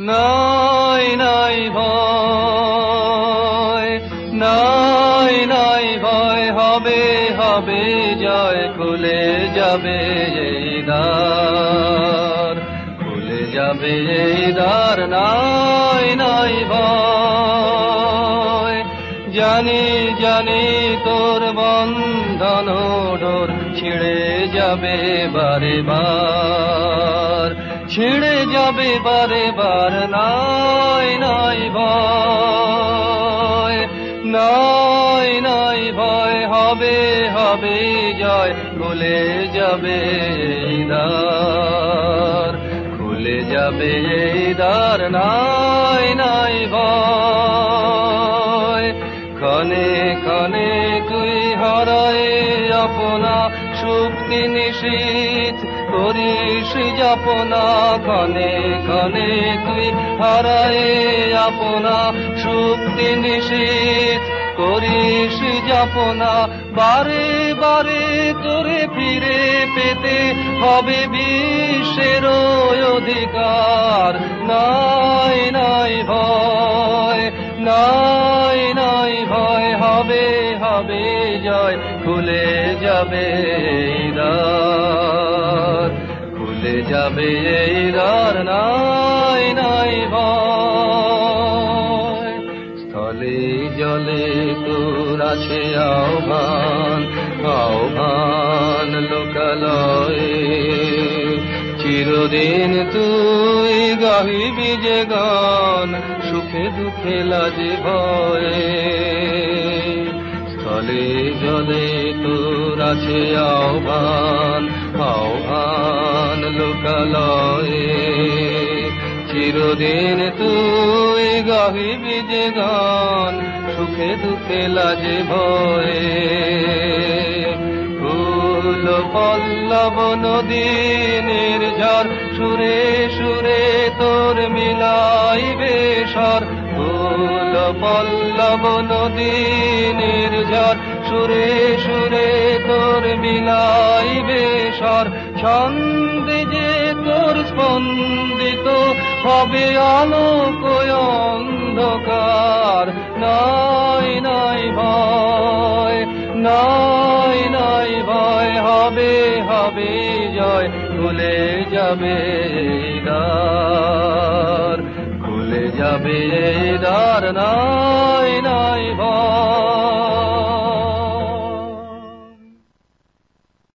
নাই নাই ভয়, নাই নাই ভয়, হবে হবে, জয়, খুলে যাবে এই দ্বার, খুলে যাবে এই দ্বার, নাই নাই ভয়। জানি জানি তোর বন্ধন ডোর ছিঁড়ে যাবে বারে বার। ছিঁড়ে যাবে বারে বার, নাই নাই ভয়। নাই নাই ভয়, হবে হবে জয়, খুলে যাবে দ্বার। খুলে যাবে দ্বার, নাই নাই ভয়। শক্তি নিশীত করিস যাপনা ক্ষণে ক্ষণে তুই হারায় আপনা। শক্তি নিশীত করিস যাপনা, বারে বারে তোরে ফিরে পেতে হবে বিশ্বের অধিকার। নাই নাই ভয়, নাই নাই ভয়, হবে হবে জয়। খুলে যাবে এই খুলে যাবে এই নাই নাই ভয়। স্থলে জলে তোর আছে আহ্বান আহ্বান লোকালয়ে। চিরদিন তুই গাহিবি যে গান, সুখে দুঃখে লাজে ভয়ে। স্থলে জলে তোর আছে আহ্বান আহ্বান লোকালয়ে। চিরদিন তুই গাহিবি যে গান, সুখে দুঃখে লাজে ভয়ে। ফুল পল্লব নদী নির্ঝর সুরে সুরে তোর মিলাইবে স্বর। ফুল পল্লব নদী নির্ঝর সুরে সুরে তোর মিলাইবে স্বর। ছন্দে যে তোর স্পন্দিত হবে আলোক অন্ধকার। নাই নাই ভয়, নাই নাই ভয়, হবে হবে জয়, খুলে যাবে দ্বার, খুলে যাবে দ্বার, নাই